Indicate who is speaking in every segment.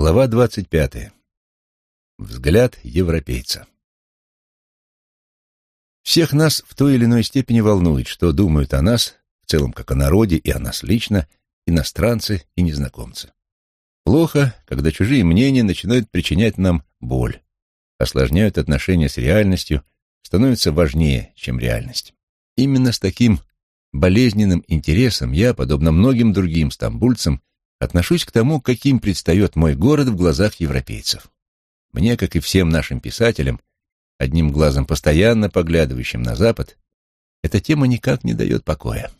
Speaker 1: Глава двадцать пятая. Взгляд европейца. Всех нас в той или иной степени волнует, что думают о нас, в целом как о народе и о нас лично, иностранцы и незнакомцы. Плохо, когда чужие мнения начинают причинять нам боль, осложняют отношения с реальностью, становятся важнее, чем реальность. Именно с таким болезненным интересом я, подобно многим другим стамбульцам, отношусь к тому, каким предстает мой город в глазах европейцев. Мне, как и всем нашим писателям, одним глазом постоянно поглядывающим на Запад, эта тема никак не дает покоя.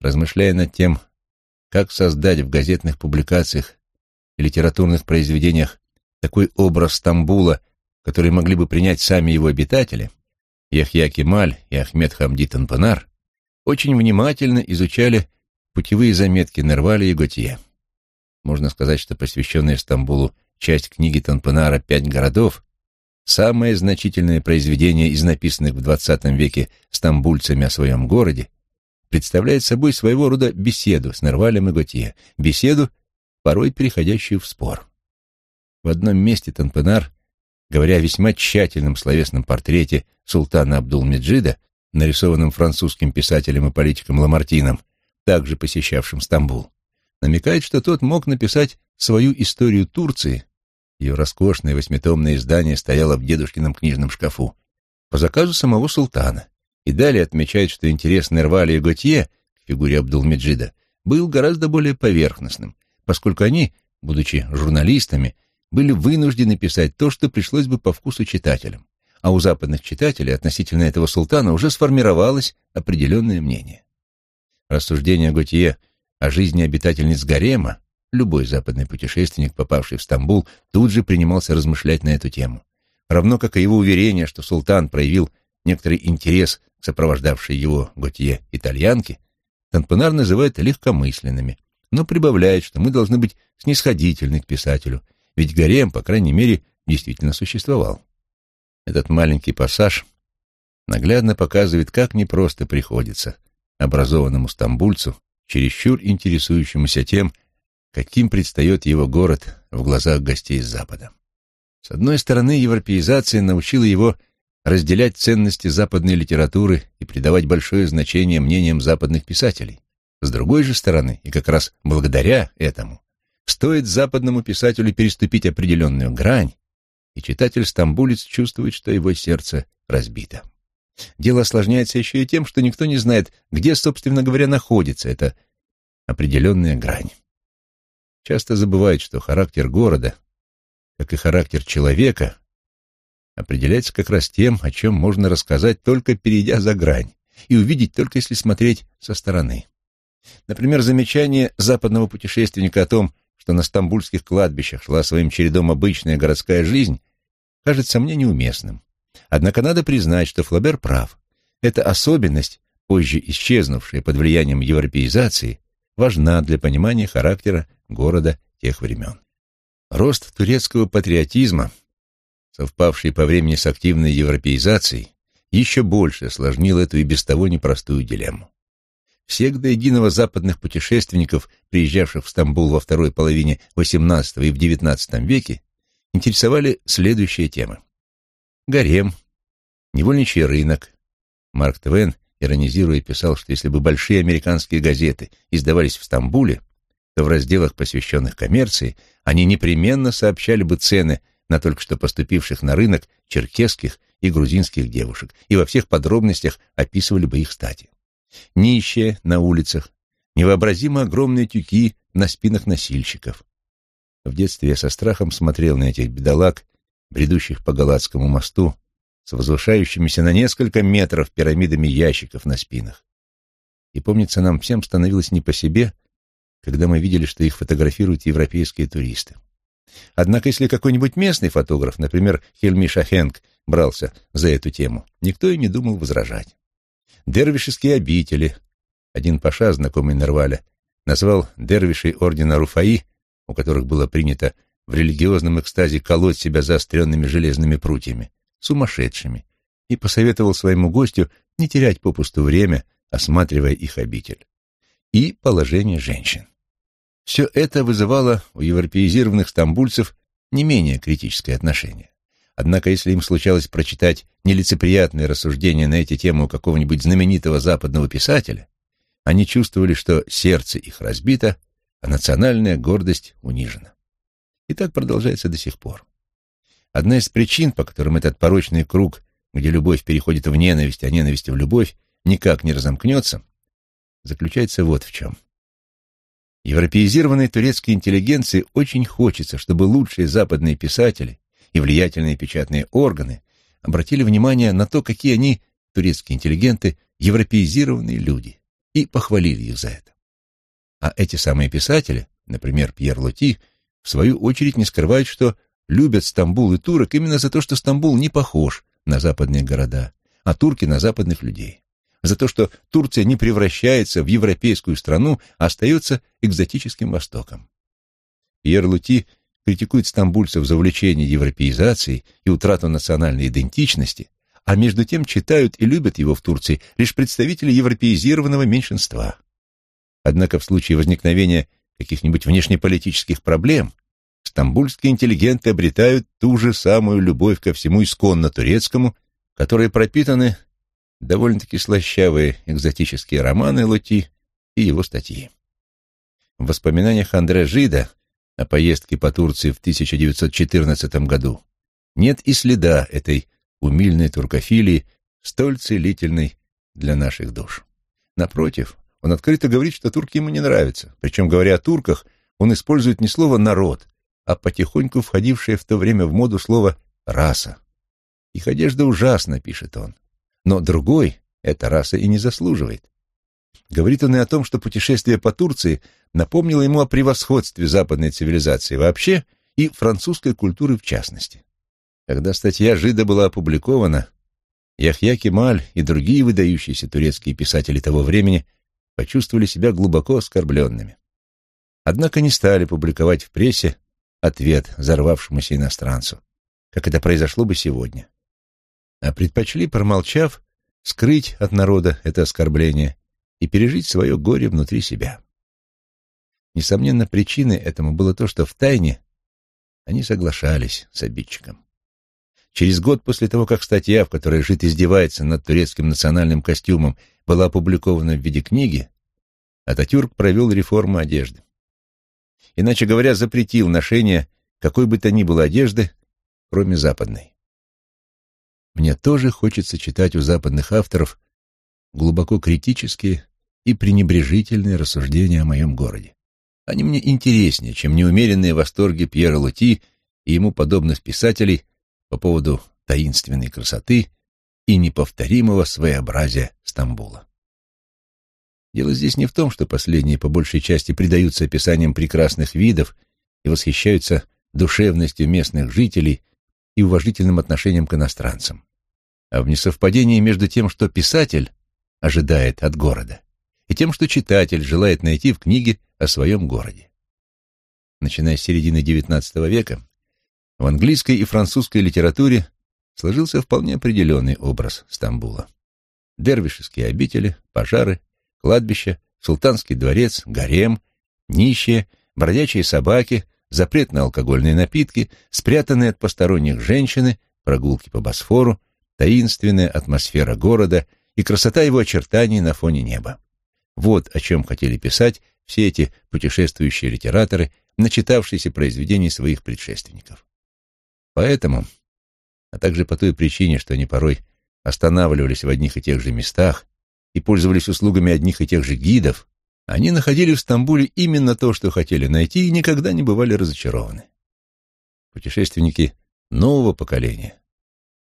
Speaker 1: Размышляя над тем, как создать в газетных публикациях и литературных произведениях такой образ Стамбула, который могли бы принять сами его обитатели, Яхья Кемаль и Ахмед Хамди Танпанар очень внимательно изучали Путевые заметки Нервали и Готье. Можно сказать, что посвященная Стамбулу часть книги Танпанара «Пять городов» самое значительное произведение из написанных в XX веке стамбульцами о своем городе, представляет собой своего рода беседу с Нервалем и Готье, беседу, порой переходящую в спор. В одном месте Танпанар, говоря о весьма тщательном словесном портрете султана Абдул-Меджида, нарисованном французским писателем и политиком Ламартином, также посещавшим Стамбул, намекает, что тот мог написать свою историю Турции, ее роскошное восьмитомное издание стояло в дедушкином книжном шкафу, по заказу самого султана, и далее отмечает, что интерес Нервали и Готье к фигуре Абдул-Меджида был гораздо более поверхностным, поскольку они, будучи журналистами, были вынуждены писать то, что пришлось бы по вкусу читателям, а у западных читателей относительно этого султана уже сформировалось определенное мнение. Рассуждения Готье о жизни обитательниц гарема, любой западный путешественник, попавший в Стамбул, тут же принимался размышлять на эту тему. Равно как и его уверение, что султан проявил некоторый интерес к сопровождавшей его Готье итальянке, Танпанар называет легкомысленными, но прибавляет, что мы должны быть снисходительны к писателю, ведь гарем, по крайней мере, действительно существовал. Этот маленький пассаж наглядно показывает, как непросто приходится образованному стамбульцу, чересчур интересующемуся тем, каким предстает его город в глазах гостей с Запада. С одной стороны, европеизация научила его разделять ценности западной литературы и придавать большое значение мнениям западных писателей. С другой же стороны, и как раз благодаря этому, стоит западному писателю переступить определенную грань, и читатель-стамбулец чувствует, что его сердце разбито. Дело осложняется еще и тем, что никто не знает, где, собственно говоря, находится эта определенная грань. Часто забывают, что характер города, как и характер человека, определяется как раз тем, о чем можно рассказать, только перейдя за грань, и увидеть только если смотреть со стороны. Например, замечание западного путешественника о том, что на стамбульских кладбищах шла своим чередом обычная городская жизнь, кажется мне неуместным. Однако надо признать, что Флабер прав. Эта особенность, позже исчезнувшая под влиянием европеизации, важна для понимания характера города тех времен. Рост турецкого патриотизма, совпавший по времени с активной европеизацией, еще больше осложнил эту и без того непростую дилемму. Всех до единого западных путешественников, приезжавших в Стамбул во второй половине XVIII и в XIX веке, интересовали следующие темы гарем, невольничий рынок. Марк Твен, иронизируя, писал, что если бы большие американские газеты издавались в Стамбуле, то в разделах, посвященных коммерции, они непременно сообщали бы цены на только что поступивших на рынок черкесских и грузинских девушек и во всех подробностях описывали бы их стати. Нищие на улицах, невообразимо огромные тюки на спинах носильщиков. В детстве я со страхом смотрел на этих бедолаг бредущих по Галатскому мосту с возвышающимися на несколько метров пирамидами ящиков на спинах. И помнится, нам всем становилось не по себе, когда мы видели, что их фотографируют европейские туристы. Однако, если какой-нибудь местный фотограф, например, Хельми Шахенг, брался за эту тему, никто и не думал возражать. Дервишеские обители, один паша, знакомый Нерваля, назвал дервишей ордена Руфаи, у которых было принято в религиозном экстазе колоть себя заостренными железными прутьями, сумасшедшими, и посоветовал своему гостю не терять попусту время, осматривая их обитель. И положение женщин. Все это вызывало у европеизированных стамбульцев не менее критическое отношение. Однако, если им случалось прочитать нелицеприятные рассуждения на эти темы у какого-нибудь знаменитого западного писателя, они чувствовали, что сердце их разбито, а национальная гордость унижена. И так продолжается до сих пор. Одна из причин, по которым этот порочный круг, где любовь переходит в ненависть, а ненависть в любовь, никак не разомкнется, заключается вот в чем. Европеизированной турецкой интеллигенции очень хочется, чтобы лучшие западные писатели и влиятельные печатные органы обратили внимание на то, какие они, турецкие интеллигенты, европеизированные люди, и похвалили их за это. А эти самые писатели, например, Пьер Лоти, в свою очередь не скрывают, что любят Стамбул и турок именно за то, что Стамбул не похож на западные города, а турки на западных людей. За то, что Турция не превращается в европейскую страну, а остается экзотическим Востоком. Пьер Лути критикует стамбульцев за увлечение европеизацией и утрату национальной идентичности, а между тем читают и любят его в Турции лишь представители европеизированного меньшинства. Однако в случае возникновения каких-нибудь внешнеполитических проблем стамбульские интеллигенты обретают ту же самую любовь ко всему исконно турецкому, которой пропитаны довольно-таки слащавые экзотические романы Лути и его статьи. В воспоминаниях Андре Жида о поездке по Турции в 1914 году нет и следа этой умильной туркофилии, столь целительной для наших душ. Напротив, он открыто говорит, что турки ему не нравятся. Причем, говоря о турках, он использует не слово «народ», а потихоньку входившее в то время в моду слово «раса». Их одежда ужасна, пишет он. Но другой эта раса и не заслуживает. Говорит он и о том, что путешествие по Турции напомнило ему о превосходстве западной цивилизации вообще и французской культуры в частности. Когда статья Жида была опубликована, Яхья Кемаль и другие выдающиеся турецкие писатели того времени почувствовали себя глубоко оскорбленными. Однако не стали публиковать в прессе ответ взорвавшемуся иностранцу, как это произошло бы сегодня, а предпочли, промолчав, скрыть от народа это оскорбление и пережить свое горе внутри себя. Несомненно, причиной этому было то, что в тайне они соглашались с обидчиком. Через год после того, как статья, в которой Жид издевается над турецким национальным костюмом, была опубликована в виде книги, Ататюрк провел реформу одежды. Иначе говоря, запретил ношение какой бы то ни было одежды, кроме западной. Мне тоже хочется читать у западных авторов глубоко критические и пренебрежительные рассуждения о моем городе. Они мне интереснее, чем неумеренные восторги Пьера Лути и ему подобных писателей по поводу таинственной красоты и неповторимого своеобразия Стамбула. Дело здесь не в том, что последние по большей части предаются описаниям прекрасных видов и восхищаются душевностью местных жителей и уважительным отношением к иностранцам, а в несовпадении между тем, что писатель ожидает от города, и тем, что читатель желает найти в книге о своем городе. Начиная с середины XIX века, в английской и французской литературе сложился вполне определенный образ Стамбула. Дервишеские обители, пожары, кладбища, султанский дворец, гарем, нищие, бродячие собаки, запрет на алкогольные напитки, спрятанные от посторонних женщины, прогулки по Босфору, таинственная атмосфера города и красота его очертаний на фоне неба. Вот о чем хотели писать все эти путешествующие литераторы, начитавшиеся произведений своих предшественников. Поэтому, а также по той причине, что они порой останавливались в одних и тех же местах и пользовались услугами одних и тех же гидов, они находили в Стамбуле именно то, что хотели найти, и никогда не бывали разочарованы. Путешественники нового поколения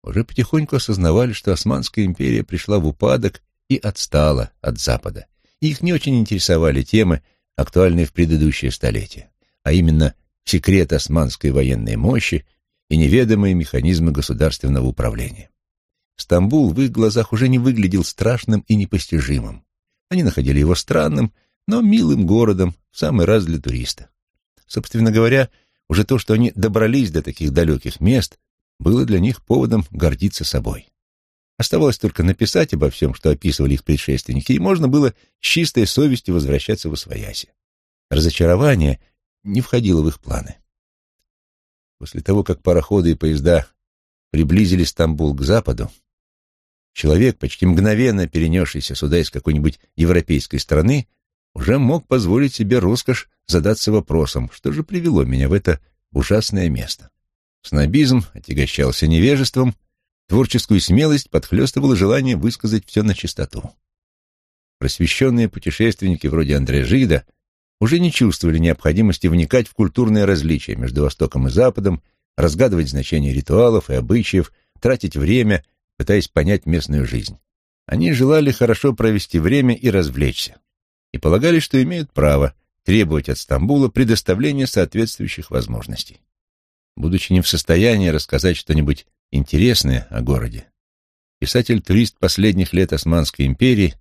Speaker 1: уже потихоньку осознавали, что Османская империя пришла в упадок и отстала от Запада, и их не очень интересовали темы, актуальные в предыдущее столетие, а именно секрет османской военной мощи и неведомые механизмы государственного управления. Стамбул в их глазах уже не выглядел страшным и непостижимым. Они находили его странным, но милым городом, в самый раз для туриста. Собственно говоря, уже то, что они добрались до таких далеких мест, было для них поводом гордиться собой. Оставалось только написать обо всем, что описывали их предшественники, и можно было с чистой совестью возвращаться в Освояси. разочарование не входило в их планы. После того, как пароходы и поезда приблизили Стамбул к западу, человек, почти мгновенно перенесшийся сюда из какой-нибудь европейской страны, уже мог позволить себе роскошь задаться вопросом, что же привело меня в это ужасное место. Снобизм отягощался невежеством, творческую смелость подхлестывало желание высказать все на чистоту. Просвещенные путешественники вроде Андрея Жида уже не чувствовали необходимости вникать в культурные различия между Востоком и Западом, разгадывать значение ритуалов и обычаев, тратить время, пытаясь понять местную жизнь. Они желали хорошо провести время и развлечься, и полагали, что имеют право требовать от Стамбула предоставления соответствующих возможностей. Будучи не в состоянии рассказать что-нибудь интересное о городе, писатель-турист последних лет Османской империи,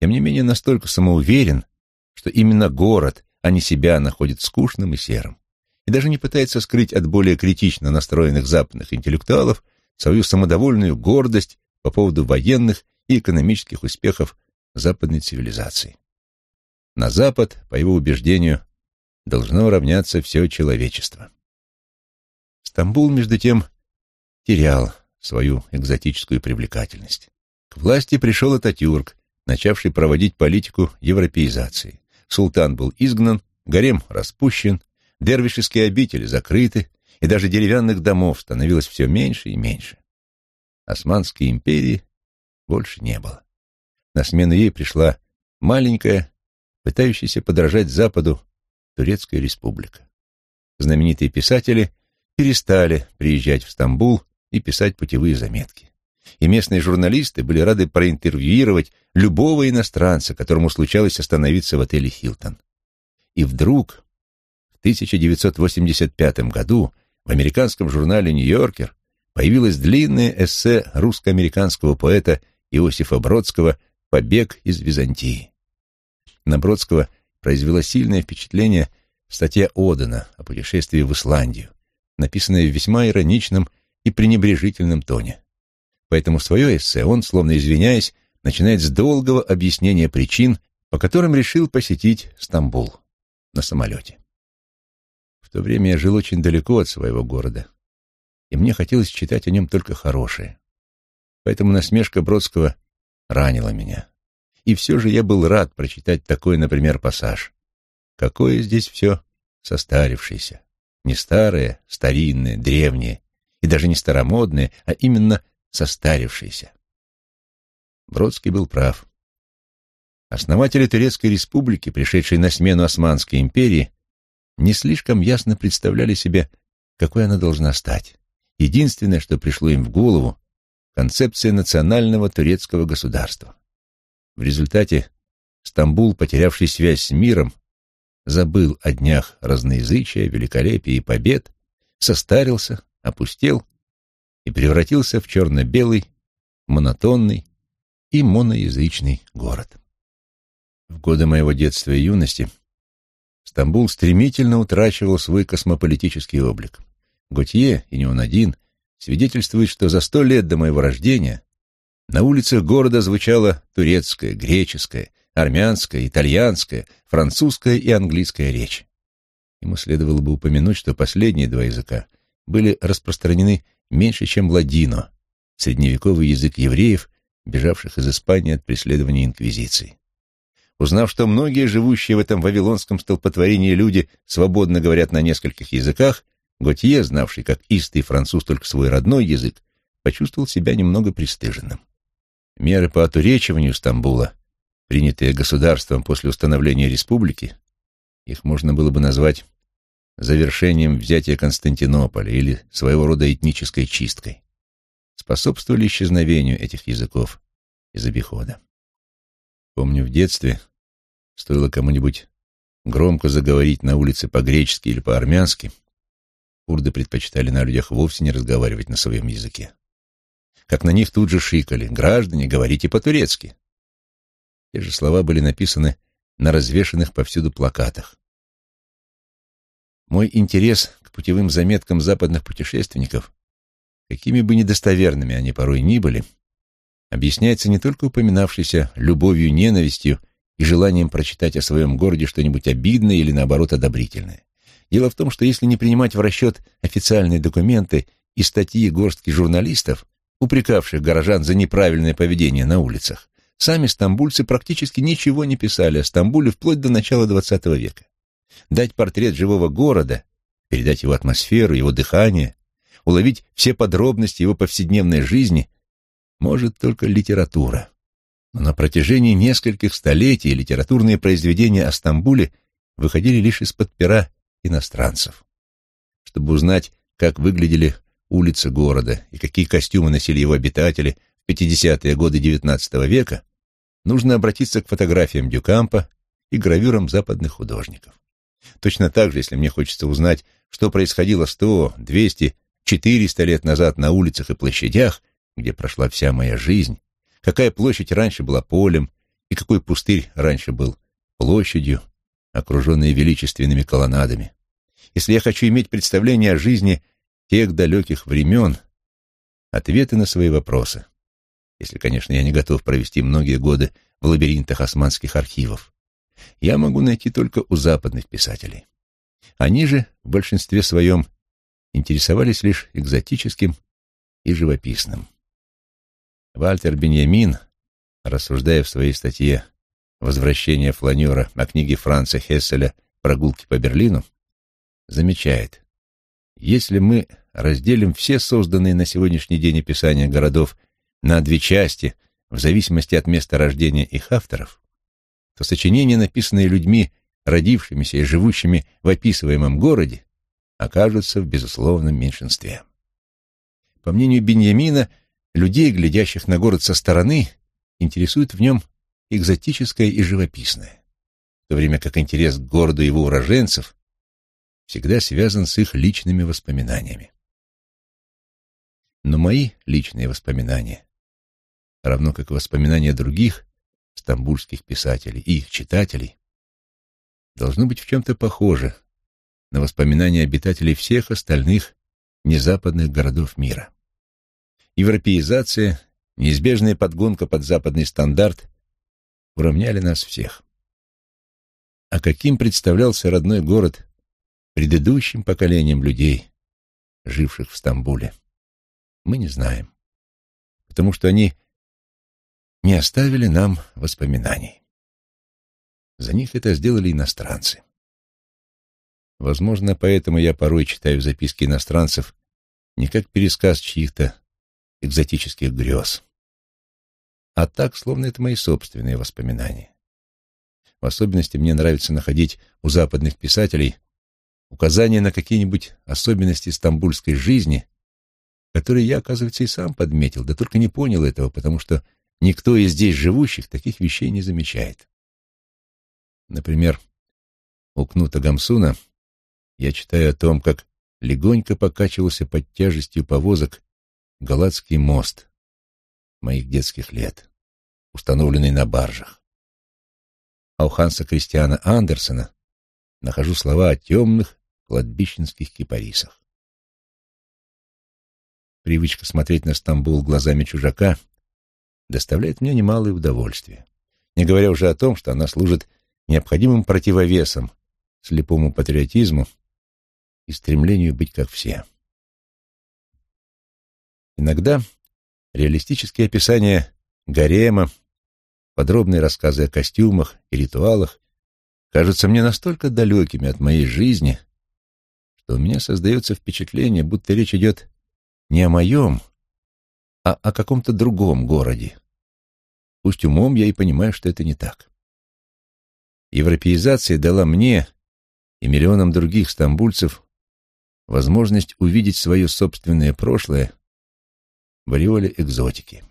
Speaker 1: тем не менее настолько самоуверен, что именно город, а не себя, находит скучным и серым, и даже не пытается скрыть от более критично настроенных западных интеллектуалов свою самодовольную гордость по поводу военных и экономических успехов западной цивилизации. На Запад, по его убеждению, должно равняться все человечество. Стамбул, между тем, терял свою экзотическую привлекательность. К власти пришел Ататюрк, начавший проводить политику европеизации. Султан был изгнан, гарем распущен, дервишеские обители закрыты, и даже деревянных домов становилось все меньше и меньше. Османской империи больше не было. На смену ей пришла маленькая, пытающаяся подражать Западу, Турецкая республика. Знаменитые писатели перестали приезжать в Стамбул и писать путевые заметки. И местные журналисты были рады проинтервьюировать любого иностранца, которому случалось остановиться в отеле «Хилтон». И вдруг в 1985 году в американском журнале «Нью-Йоркер» появилось длинное эссе русско-американского поэта Иосифа Бродского «Побег из Византии». На Бродского произвела сильное впечатление статья Одена о путешествии в Исландию, написанное в весьма ироничном и пренебрежительном тоне. Поэтому свое эссе он, словно извиняясь, начинает с долгого объяснения причин, по которым решил посетить Стамбул на самолете. В то время я жил очень далеко от своего города, и мне хотелось читать о нем только хорошее. Поэтому насмешка Бродского ранила меня. И все же я был рад прочитать такой, например, пассаж. Какое здесь все состарившееся. Не старые, старинные, древние, и даже не старомодные, а именно состарившиеся. Бродский был прав. Основатели Турецкой республики, пришедшие на смену Османской империи, не слишком ясно представляли себе, какой она должна стать. Единственное, что пришло им в голову, концепция национального турецкого государства. В результате Стамбул, потерявший связь с миром, забыл о днях разноязычия, великолепия и побед, состарился, опустел и превратился в черно-белый, монотонный и моноязычный город. В годы моего детства и юности Стамбул стремительно утрачивал свой космополитический облик. Готье, и не он один, свидетельствует, что за сто лет до моего рождения на улицах города звучала турецкая, греческая, армянская, итальянская, французская и английская речь. Ему следовало бы упомянуть, что последние два языка были распространены меньше, чем ладино, средневековый язык евреев, бежавших из Испании от преследования инквизиции. Узнав, что многие живущие в этом вавилонском столпотворении люди свободно говорят на нескольких языках, Готье, знавший как истый француз только свой родной язык, почувствовал себя немного пристыженным. Меры по отуречиванию Стамбула принятые государством после установления республики, их можно было бы назвать завершением взятия Константинополя или своего рода этнической чисткой, способствовали исчезновению этих языков из обихода. Помню, в детстве стоило кому-нибудь громко заговорить на улице по-гречески или по-армянски, курды предпочитали на людях вовсе не разговаривать на своем языке. Как на них тут же шикали «Граждане, говорите по-турецки!» Те же слова были написаны на развешанных повсюду плакатах. Мой интерес к путевым заметкам западных путешественников, какими бы недостоверными они порой ни были, объясняется не только упоминавшейся любовью-ненавистью и желанием прочитать о своем городе что-нибудь обидное или, наоборот, одобрительное. Дело в том, что если не принимать в расчет официальные документы и статьи горстки журналистов, упрекавших горожан за неправильное поведение на улицах, сами стамбульцы практически ничего не писали о Стамбуле вплоть до начала XX века. Дать портрет живого города, передать его атмосферу, его дыхание, уловить все подробности его повседневной жизни может только литература. Но на протяжении нескольких столетий литературные произведения о Стамбуле выходили лишь из-под пера иностранцев. Чтобы узнать, как выглядели улицы города и какие костюмы носили его обитатели в 50-е годы XIX века, нужно обратиться к фотографиям Дюкампа и гравюрам западных художников. Точно так же, если мне хочется узнать, что происходило 100, 200, 400 лет назад на улицах и площадях, где прошла вся моя жизнь, какая площадь раньше была полем и какой пустырь раньше был площадью, окруженной величественными колоннадами. Если я хочу иметь представление о жизни тех далеких времен, ответы на свои вопросы, если, конечно, я не готов провести многие годы в лабиринтах османских архивов, я могу найти только у западных писателей. Они же в большинстве своем интересовались лишь экзотическим и живописным. Вальтер Беньямин, рассуждая в своей статье «Возвращение фланера» о книге Франца Хесселя «Прогулки по Берлину», замечает, если мы разделим все созданные на сегодняшний день описания городов на две части в зависимости от места рождения их авторов, то сочинения, написанные людьми, родившимися и живущими в описываемом городе, окажутся в безусловном меньшинстве. По мнению Беньямина, людей, глядящих на город со стороны, интересует в нем экзотическое и живописное, в то время как интерес к городу его уроженцев всегда связан с их личными воспоминаниями. Но мои личные воспоминания, равно как воспоминания других стамбульских писателей и их читателей, должны быть в чем-то похожи на воспоминания обитателей всех остальных незападных городов мира. Европеизация, неизбежная подгонка под западный стандарт уравняли нас всех. А каким представлялся родной город предыдущим поколениям людей, живших в Стамбуле, мы не знаем, потому что они не оставили нам воспоминаний. За них это сделали иностранцы. Возможно, поэтому я порой читаю записки иностранцев не как пересказ чьих-то экзотических грез, а так, словно это мои собственные воспоминания. В особенности мне нравится находить у западных писателей указания на какие-нибудь особенности стамбульской жизни, которые я, оказывается, и сам подметил, да только не понял этого, потому что никто из здесь живущих таких вещей не замечает. Например, у Кнута Гамсуна я читаю о том, как легонько покачивался под тяжестью повозок Галатский мост моих детских лет, установленный на баржах. А у Ханса Кристиана Андерсона нахожу слова о темных кладбищенских кипарисах. Привычка смотреть на Стамбул глазами чужака доставляет мне немалое удовольствие, не говоря уже о том, что она служит необходимым противовесом слепому патриотизму и стремлению быть как все. Иногда реалистические описания гарема, подробные рассказы о костюмах и ритуалах кажутся мне настолько далекими от моей жизни, что у меня создается впечатление, будто речь идет не о моем, а о каком-то другом городе. Пусть умом я и понимаю, что это не так. Европеизация дала мне и миллионам других стамбульцев возможность увидеть свое собственное прошлое в ореоле экзотики.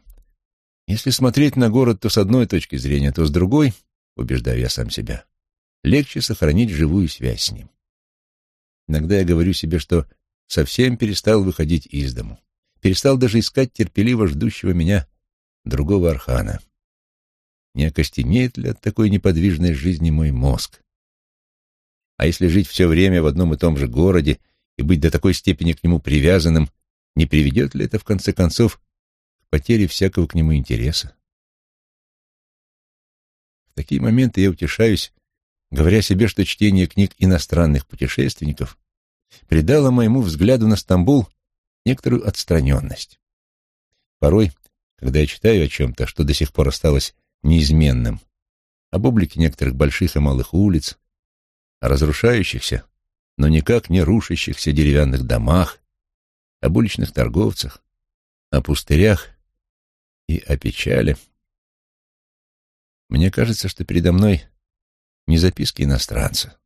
Speaker 1: Если смотреть на город то с одной точки зрения, то с другой, убеждаю я сам себя, легче сохранить живую связь с ним. Иногда я говорю себе, что совсем перестал выходить из дому, перестал даже искать терпеливо ждущего меня другого архана. Не окостенеет ли от такой неподвижной жизни мой мозг? А если жить все время в одном и том же городе и быть до такой степени к нему привязанным, не приведет ли это, в конце концов, к потере всякого к нему интереса? такие моменты я утешаюсь, говоря себе, что чтение книг иностранных путешественников придало моему взгляду на Стамбул некоторую отстраненность. Порой, когда я читаю о чем-то, что до сих пор осталось неизменным, об облике некоторых больших и малых улиц, о разрушающихся, но никак не рушащихся деревянных домах, об уличных торговцах, о пустырях и о печали. Мне кажется, что передо мной не записки иностранца,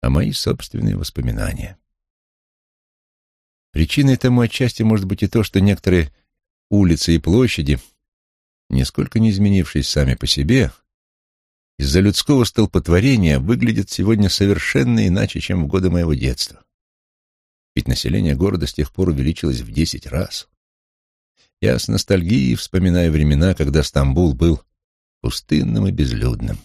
Speaker 1: а мои собственные воспоминания. Причиной тому отчасти может быть и то, что некоторые улицы и площади, нисколько не изменившись сами по себе, из-за людского столпотворения выглядят сегодня совершенно иначе, чем в годы моего детства. Ведь население города с тех пор увеличилось в десять раз. Я с ностальгией вспоминаю времена, когда Стамбул был пустынным и безлюдным.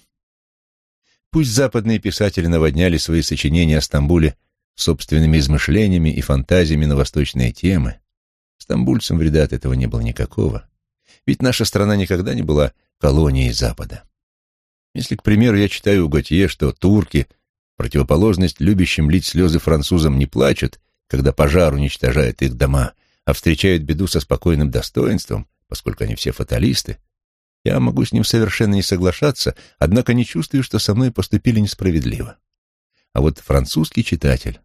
Speaker 1: Пусть западные писатели наводняли свои сочинения о Стамбуле собственными измышлениями и фантазиями на восточные темы, стамбульцам вреда от этого не было никакого, ведь наша страна никогда не была колонией Запада. Если, к примеру, я читаю у Готье, что турки, противоположность любящим лить слезы французам, не плачут, когда пожар уничтожает их дома, а встречают беду со спокойным достоинством, поскольку они все фаталисты, я могу с ним совершенно не соглашаться, однако не чувствую, что со мной поступили несправедливо. А вот французский читатель,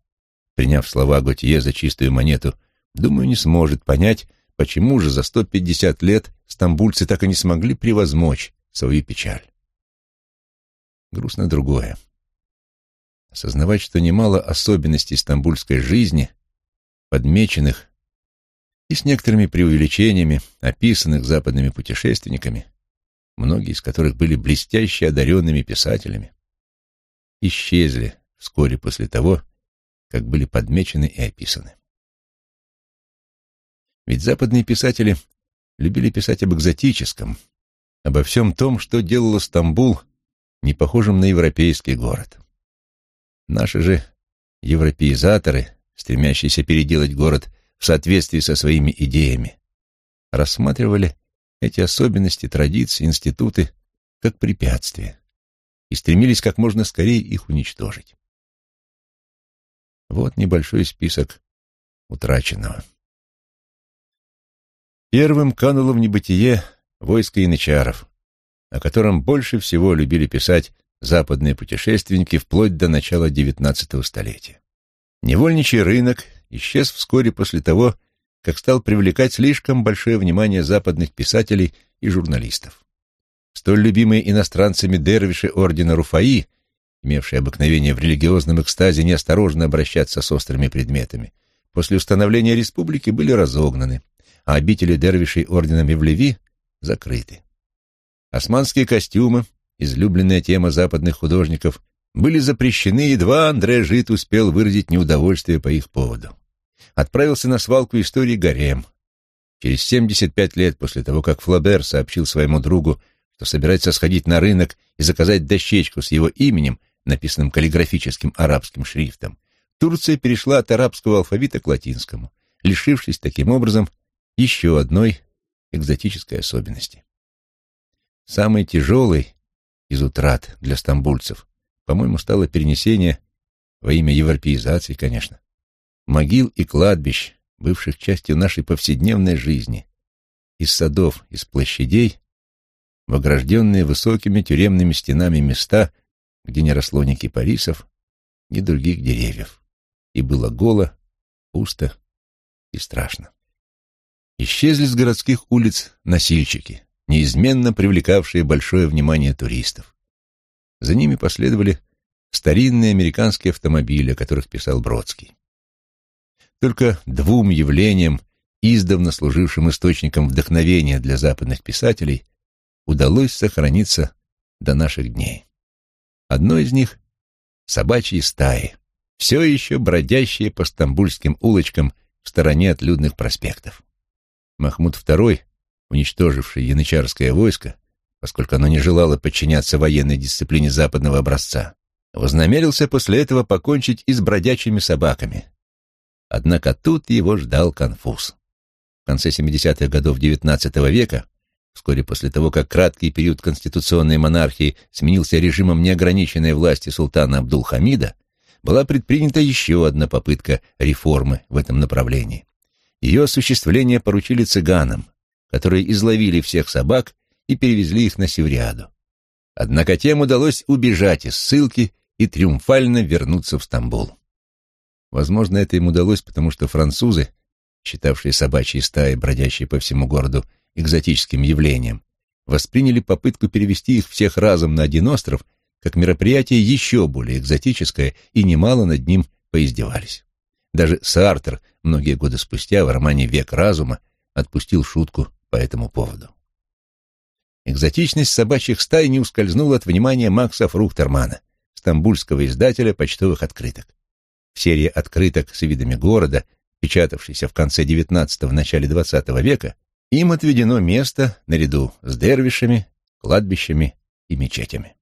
Speaker 1: приняв слова Готье за чистую монету, думаю, не сможет понять, почему же за 150 лет стамбульцы так и не смогли превозмочь свою печаль. Грустно другое. Осознавать, что немало особенностей стамбульской жизни, подмеченных и с некоторыми преувеличениями, описанных западными путешественниками, многие из которых были блестяще одаренными писателями, исчезли вскоре после того, как были подмечены и описаны. Ведь западные писатели любили писать об экзотическом, обо всем том, что делало Стамбул не похожим на европейский город. Наши же европеизаторы, стремящиеся переделать город в соответствии со своими идеями, рассматривали эти особенности, традиции, институты как препятствия и стремились как можно скорее их уничтожить. Вот небольшой список утраченного. Первым кануло в небытие войско янычаров, о котором больше всего любили писать западные путешественники вплоть до начала XIX столетия. Невольничий рынок исчез вскоре после того, как стал привлекать слишком большое внимание западных писателей и журналистов. Столь любимые иностранцами дервиши ордена Руфаи имевшие обыкновение в религиозном экстазе неосторожно обращаться с острыми предметами, после установления республики были разогнаны, а обители дервишей ордена Мевлеви закрыты. Османские костюмы, излюбленная тема западных художников, были запрещены, едва Андре Жит успел выразить неудовольствие по их поводу. Отправился на свалку истории Гарем. Через 75 лет после того, как Флабер сообщил своему другу, что собирается сходить на рынок и заказать дощечку с его именем, написанным каллиграфическим арабским шрифтом, Турция перешла от арабского алфавита к латинскому, лишившись таким образом еще одной экзотической особенности. Самой тяжелой из утрат для стамбульцев, по-моему, стало перенесение, во имя европеизации, конечно, могил и кладбищ, бывших частью нашей повседневной жизни, из садов, из площадей, в огражденные высокими тюремными стенами места, где не росло ни кипарисов, ни других деревьев, и было голо, пусто и страшно. Исчезли с городских улиц носильщики, неизменно привлекавшие большое внимание туристов. За ними последовали старинные американские автомобили, о которых писал Бродский. Только двум явлениям, издавна служившим источником вдохновения для западных писателей, удалось сохраниться до наших дней. Одно из них — собачьи стаи, все еще бродящие по стамбульским улочкам в стороне от людных проспектов. Махмуд II, уничтоживший янычарское войско, поскольку оно не желало подчиняться военной дисциплине западного образца, вознамерился после этого покончить и с бродячими собаками. Однако тут его ждал конфуз. В конце 70-х годов XIX века вскоре после того, как краткий период конституционной монархии сменился режимом неограниченной власти султана Абдул-Хамида, была предпринята еще одна попытка реформы в этом направлении. Ее осуществление поручили цыганам, которые изловили всех собак и перевезли их на Севриаду. Однако тем удалось убежать из ссылки и триумфально вернуться в Стамбул. Возможно, это им удалось, потому что французы, считавшие собачьи стаи, бродящие по всему городу, экзотическим явлением, восприняли попытку перевести их всех разом на один остров как мероприятие еще более экзотическое и немало над ним поиздевались. Даже Сартер многие годы спустя в романе «Век разума» отпустил шутку по этому поводу. Экзотичность собачьих стай не ускользнула от внимания Макса Фрухтермана, стамбульского издателя почтовых открыток. В серии открыток с видами города, печатавшейся в конце XIX – начале XX века, им отведено место наряду с дервишами, кладбищами и мечетями.